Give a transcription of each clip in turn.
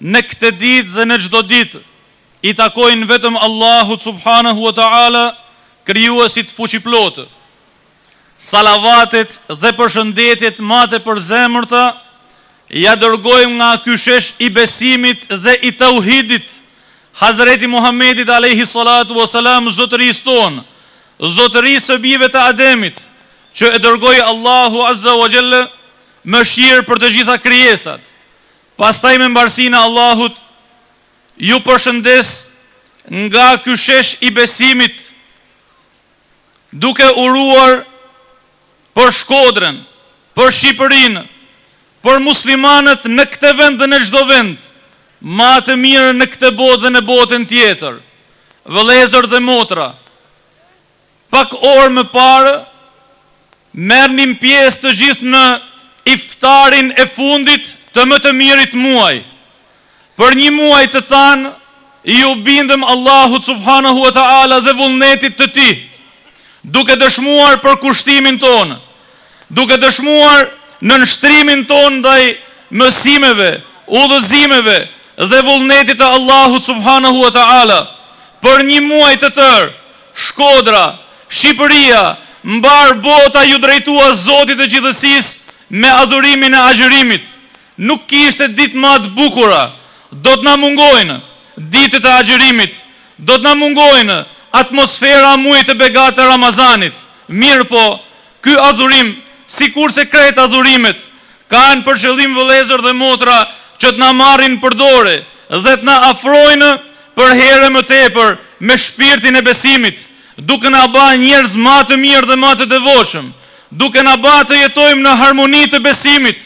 Në këtë ditë dhe në çdo ditë i takojnë vetëm Allahut subhanahu wa ta'ala, Krijuesit Fuqiplotë. Salavatet dhe përshëndetjet ma të përzemërta ia dërgojmë nga ky shesh i besimit dhe i teuhidit, Hazreti Muhammedit alejhi salatu wa selam, Zotërisë tonë, Zotërisë së bijve të Ademit, që e dërgoi Allahu azza wa jell, mëshirë për të gjitha krijesat. Pastaj me mbarësinë e Allahut ju përshëndes nga ky shesh i besimit duke uruar për Shkodrën, për Shqipërinë, për muslimanët në këtë vend dhe në çdo vend, ma të mirën në këtë botë dhe në botën tjetër. Vëllezër dhe motra! Pak orë më parë merrnim pjesë të gjithë në Iftarin e fundit të më të mirit muaj. Për një muaj të tanë iu bindëm Allahut subhanahu wa ta'ala dhe vullnetit të Tij, duke dëshmuar përkushtimin tonë, duke dëshmuar nënshtrimin tonë ndaj mësimeve, udhëzimeve dhe vullnetit të Allahut subhanahu wa ta'ala. Për një muaj të tërë Shkodra, Shqipëria, mbarë bota iu drejtua Zotit të gjithësisë me adhurimin e agjërimit. Nuk kishte ditë ma të bukura. Do të na mungojnë ditët e agjërimit, do të na mungojnë atmosfera e muajit të begatë të Ramazanit, mirëpo Ky adhurim, sikurse krejt adhurimet, kanë për qëllim vëllezër dhe motra që të na marrin përdore dhe të na afrojnë përherë e më tepër me shpirtin e besimit, duke na ba njerëz ma të mirë dhe ma të devotshëm, duke na ba të jetojmë në harmoni të besimit,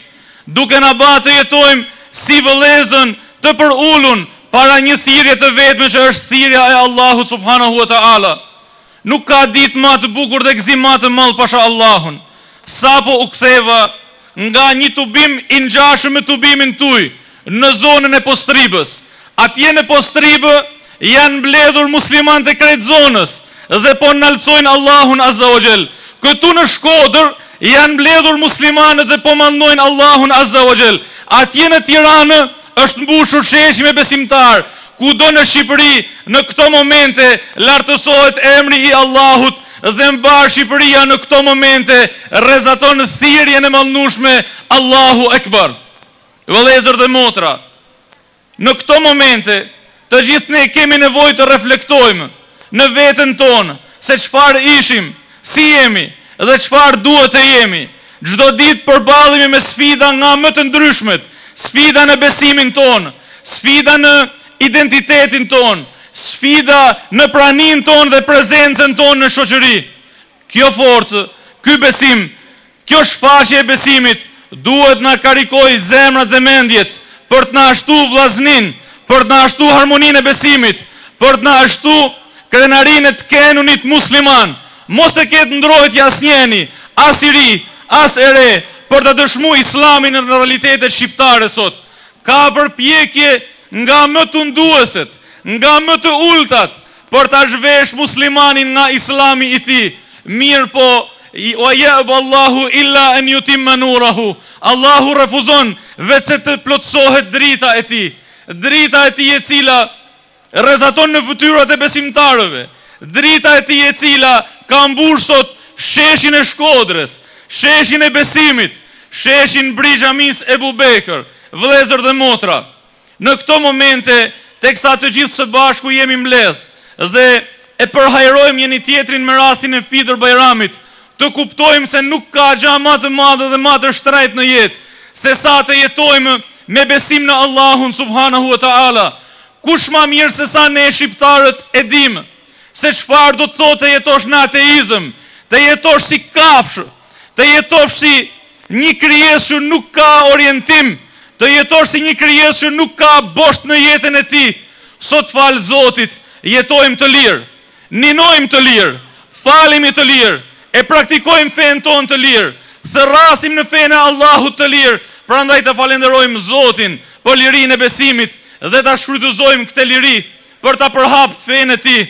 duke na ba të jetojmë si vëllezën të përulun para një thirrje të vetme që është thirrja e Allahut subhanahu wa ta'ala. Nuk ka ditë ma të bukur dhe gzim ma të madh pasha Allahun. Sapo u ktheva nga një tubim i ngjashëm me tubimin tuj në zonën e Postribës. Atje në Postribë janë mbledhur muslimanët e krejt zonës dhe po nalcojnë Allahun Azza wa Jell. Këtu në Shkodër janë mbledhur muslimanët dhe po madhnojnë Allahun Azza wa Jell. Atje në Tiranë është mbushur sheshi me besimtarë. Kudo në Shqipëri në këto momente lartësohet emri i Allahut dhe mbarë Shqipëria në këto momente rrezaton thirrjen e mallnushme Allahu Ekber. Vëllezër dhe motra, në këto momente të gjithë ne kemi nevojë të reflektojmë në veten tonë se çfarë ishim, si jemi dhe çfarë duhet të jemi. Çdo ditë përballemi me sfida nga më të ndryshmet, sfida në besimin tonë, sfida në identitetin tonë, sfida në praninë tonë dhe prezencën tonë në shoqëri. Kjo forcë, ky besim Kjo shfaqje e besimit duhet t'na karikojë zemrat dhe mendjet për të na shtu vllazninë, për të na shtu harmoninë e besimit, për të na shtu krenarinë e të kenunit musliman. Mos të ketë ndrojtje asnjeni, as i ri, as e re, për ta dëshmu Islamin në realitetet shqiptare sot. Ka përpjekje nga më tundueset, nga më të ultat, Për ta zhveshë muslimanin nga Islami i tij, mirëpo, Wa ya'ba Allahu illa an yutimma nurahu, Allahu refuzon veçse të plotësohet drita e Tij, drita e Tij e cila rrezaton në fytyrat e besimtarëve, drita e Tij e cila ka mbushë sot sheshin e Shkodrës, sheshin e besimit, sheshin bri Xhamisë Ebu Bekër, vëllezër dhe motra. Në këto momente, teksa të gjithë së bashku jemi mbledhë dhe e përhajrojmë njeni-tjetrin me rastin e Fitër Bajramit, të kuptojmë se nuk ka gja ma të madhe dhe ma të shtrejtë në jetë, se sa të jetojmë me besim në Allahun Subhanahu wa Ta'ala. Kush ma mirë se sa ne shqiptarët e dimë se çfarë do të thotë të jetosh në ateizëm, të jetosh si kafshë, të jetosh si një krijesë që nuk ka orientim, të jetosh si një krijesë që nuk ka bosht në jetën e tij. Sot falë Zotit, jetojmë të lirë. Ninojmë të lirë. Falemi të lirë. E praktikojmë fenë tonë të lirë. Thërrasim në fenë e Allahut të lirë, prandaj ta falenderojmë Zotin për lirinë e besimit dhe ta shfrytëzojmë këtë liri për ta përhapë fenë e tij,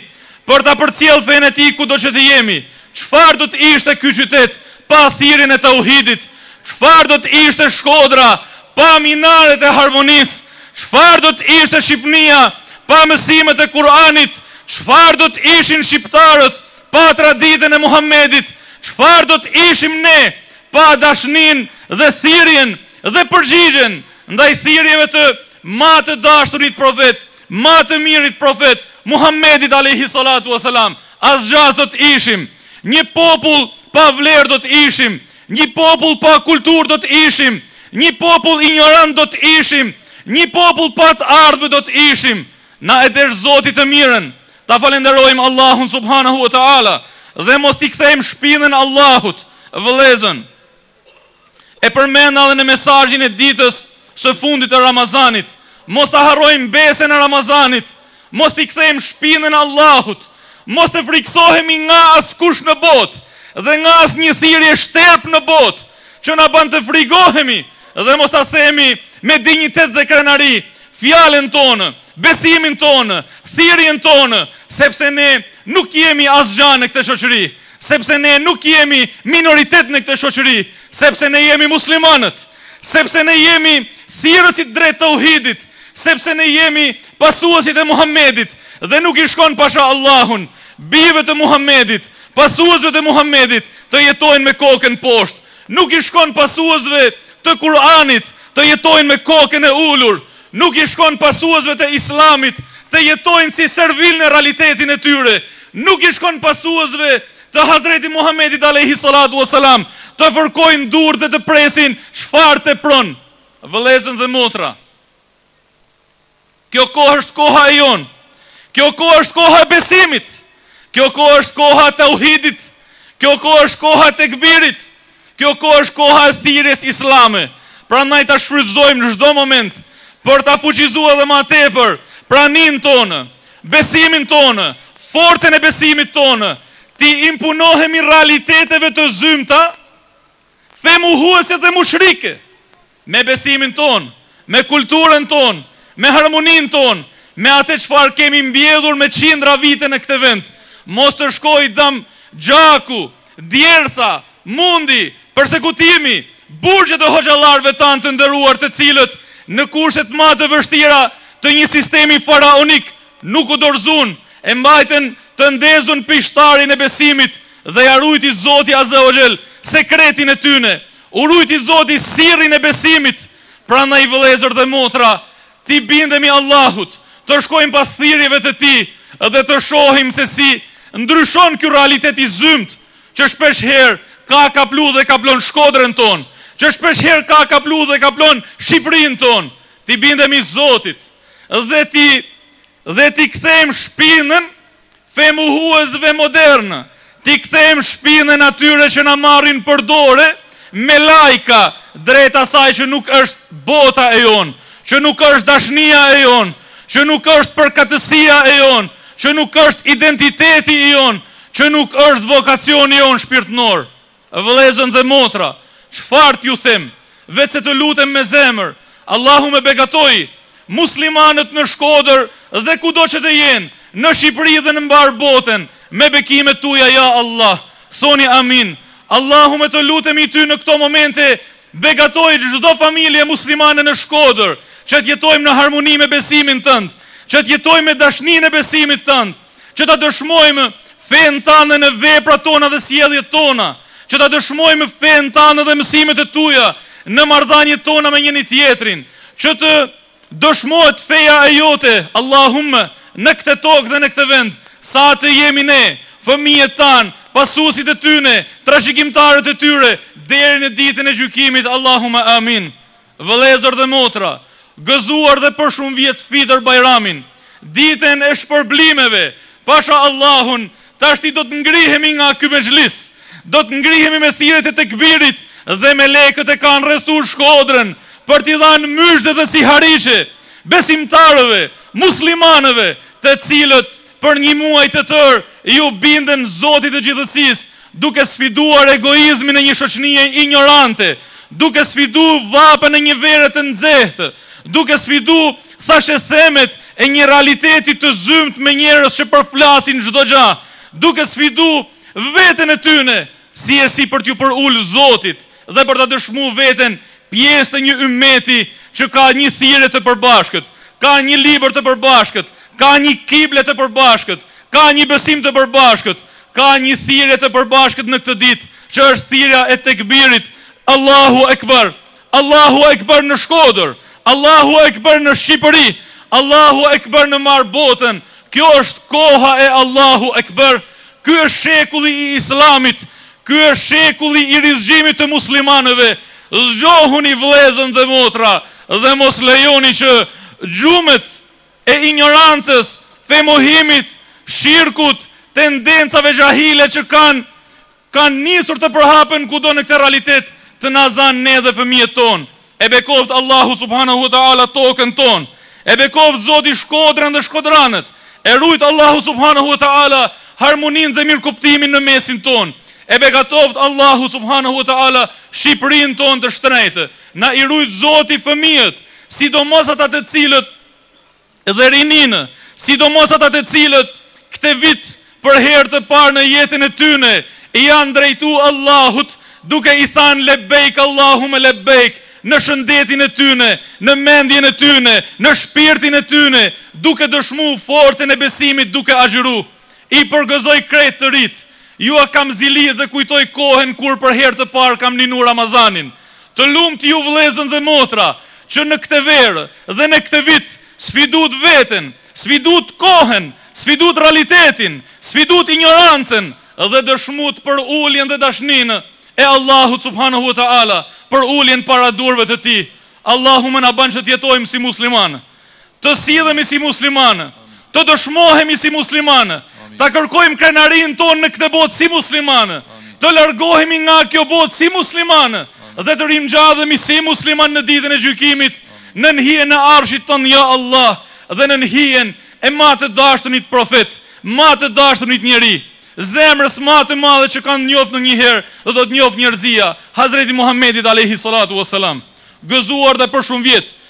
për ta përcjellë fenë e tij kudo që të jemi. Çfarë do të ishte ky qytet pa thirrjen e tauhidit? Çfarë do të ishte Shkodra pa minaret e harmonisë? Çfarë do të ishte Shqipnia pa mësimet e Kuranit? Çfarë do të ishin shqiptarët pa traditën e Muhamedit? Çfarë do të ishim ne pa dashninë dhe thirrjen dhe përgjigjen ndaj thirrjeve të ma të dashurit profet? Ma të mirit profet Muhammedit alejhi salatu wa selam asgja s' do të ishim nji popull pa vlerë do të ishim nji popull pa kulturë do të ishim nji popull injorant do të ishim nji popull pa të ardhme do të ishim na e desh zoti të mirën ta falenderojmë Allahun subhanahu wa taala dhe mos t'i kthejmë shpinën Allahut vëllezën E përmenda edhe në mesazhin e ditës së fundit të Ramazanit, Mos ta harrojmë besën e Ramazanit, mos t'i kthejmë shpinën Allahut, mos të frikësohemi nga askush në botë dhe nga asnjë thirrje shterpë në botë që na bën të frikohemi dhe mos ta themi me dinjitet dhe krenari fjalën tonë, besimin tonë, thirrjen tonë, sepse ne nuk jemi asgjë në këtë shoqëri. Sepse ne nuk jemi minoritet në këtë shoqëri, sepse ne jemi muslimanët, sepse ne jemi thirrësit drejt Tauhidit, sepse ne jemi pasuesit e Muhammedit dhe nuk i shkon pasha Allahun, bijve të Muhammedit, pasuesve të Muhammedit të jetojnë me kokën poshtë, nuk i shkon pasuesve të Kur'anit të jetojnë me kokën e ulur, Nuk i shkon pasuesve të Islamit të jetojnë si servilë në realitetin e tyre, nuk i shkon pasuesve të Hazreti Muhammedit alejhi salatu ue selam të fërkojnë duart dhe të presin çfarë tepron. Vëllezër dhe motra, kjo kohë është koha e jonë, kjo kohë është koha e besimit, kjo kohë është koha e tauhidit, kjo kohë është koha e tekbirit, Kjo kohë është koha e thirrjes islame, prandaj ta shfrytëzojmë në çdo moment për ta fuqizua dhe ma tepër praninë tonë, besimin tonë, forcën e besimit tonë, t'i imponohemi realiteteve të zymta femohuese dhe mushrike. me besimin tonë, me kulturën tonë, me harmoninë tonë, me atë çfarë kemi mbjellur me qindra vite në këtë vend, mos të shkojë dëm gjaku, djersa, mundi, persekutimi, burgjet e hoxhallarëve tanë të nderuar të cilët në kushtet ma të vështira të një sistemi faraonik nuk u dorëzunë e mbajtën të ndezun pishtarin e besimit dhe ja rujti Zoti Azze ue xhel sekretin e tyne U rujti Zoti sirrin e besimit, prandaj vëllezër dhe motra, t'i bindemi Allahut, të shkojmë pas thirrjeve të Tij dhe të shohim se si ndryshon ky realitet i zymtë që shpesh herë ka kaplu dhe kaplon Shkodrën tonë, që shpesh herë ka kaplu dhe kaplon Shqipërinë tonë. T'i bindemi Zotit dhe t'i dhe t'i kthejmë shpinën Femohuesve modernë, t'i kthejmë shpinën atyre që na marrin për dore me lajka drejt asaj që nuk është bota e jonë, që nuk është dashnia e jonë, që nuk është përkatësia e jonë, që nuk është identiteti i jonë, që nuk është vokacioni i jonë shpirtnor. Vëllezën dhe motra, çfarë t'ju them, veçse t'u lutem me zemër, Allahumme begatoji muslimanët në Shkodër dhe kudo që të jenë, në Shqipëri dhe në mbarë botën, me bekimet tuja ja Allah, thoni Amin, Allahumme të lutemi ty në këto momente begatoje çdo familje muslimane në Shkodër, që të jetojmë në harmoni me besimin tënd, që të jetojmë me dashninë e besimit tënd, që ta dëshmojmë fenë tande në veprat tona dhe sjelljet tona, që ta dëshmojmë fenë tande dhe mësimet e tuja në marrëdhaniet tona me njëni-tjetrin, që të dëshmohet feja e jote, Allahumme, në këtë tokë dhe në këtë vend, sa të jemi ne, fëmijët tanë, pasuesit e tyne, trashëgimtarët e tyre, deri në ditën e gjykimit, Allahumme, Amin. Vëllezër dhe motra, gëzuar dhe për shumë vjet Fitër Bajramin, Ditën e Shpërblimeve, pasha Allahun, tashti do të ngrihemi nga ky mexhlis, do të ngrihemi me thirrjet e tekbirit dhe melekët e kanë rrethuar Shkodrën për t'i dhanë myzhde dhe sihariqe besimtarëve, muslimanëve, të cilët Për një muaj të tërë iu bindën Zotit të gjithësisë, duke sfiduar egoizmin e një shoqënie injorante, duke sfidu vapën e një vere të nxehtë, duke sfidu thashethemet e një realiteti të zymtë me njerëz që përflasin çdo gja, duke sfidu veten e tyne si e si për t'iu përulë Zotit, dhe për ta dëshmu veten pjesë të një ymmeti që ka një thirrje të përbashkët, ka një libër të përbashkët, ka një kible të përbashkët, ka një besim të përbashkët, ka një thirrje të përbashkët në këtë ditë që është thirrja e tekbirit, Allahu Ekber! Allahu Ekber në Shkodër! Allahu Ekber në Shqipëri! Allahu Ekber në mbarë botën! Kjo është koha e Allahu Ekber! Ky është shekulli i Islamit! Ky është shekulli i rizgjimit të muslimanëve, zgjohuni vëllezën dhe motra dhe mos lejoni që gjumet e injorancës, femohimit, shirkut, tendencave xhahile që kanë kanë nisur të përhapen kudo në këtë realitet të na zanë ne dhe fëmijët tonë. E bekoftë Allahu subhanahu wa ta'ala tokën tonë, e bekoftë Zoti Shkodrën dhe shkodranët, e rujtë Allahu subhanahu wa ta'ala harmoninë dhe mirëkuptimin në mesin tonë, e begatoftë Allahu subhanahu wa ta'ala Shqipërinë tonë të shtrenjtë, na i rujtë Zoti fëmijët, sidomos ata të cilët. dhe rininë, sidomos ata të cilët kte vit për herë të parë në jetën e tyne i janë drejtu Allahut duke i thanë lebejk Allahume lebejk në shëndetin e tyne, në mendjen e tyne, në shpirtin e tyne, duke dëshmu forcen e besimit duke agjëru. I përgëzoj krejt të rit. Jua kam zili dhe kujtoj kohen kur për herë të parë kam ninu Ramazanin. Të lumtë ju vëllezën dhe motra që në kte verë dhe në kte vit sfidut veten, sfidut kohen, sfidut realitetin, sfidut injorancen dhe dëshmut për uljen dhe dashninë e Allahut subhanahu wa ta'ala, për uljen para urdhnave të Tij. Allahu me na ba që të jetojmë si muslimanë. Të sillemi si muslimanë, të dëshmohemi si muslimanë, ta kërkojmë krenarinë tonë në kte botë si muslimanë, të largohemi nga kjo botë si muslimanë dhe të ringjallemi si muslimanë në Ditën e Gjykimit nën hijen e Arshit tand ja Allah dhe nën hijen e ma të dashtunit profet, ma të dashtunit njeri, zemrës ma të madhe që ka njoft ndonjëherë dhe do të njohë njerëzia, Hazreti Muhammedit alejhi salatu ves selam. Gëzuar dhe për shumë vjet,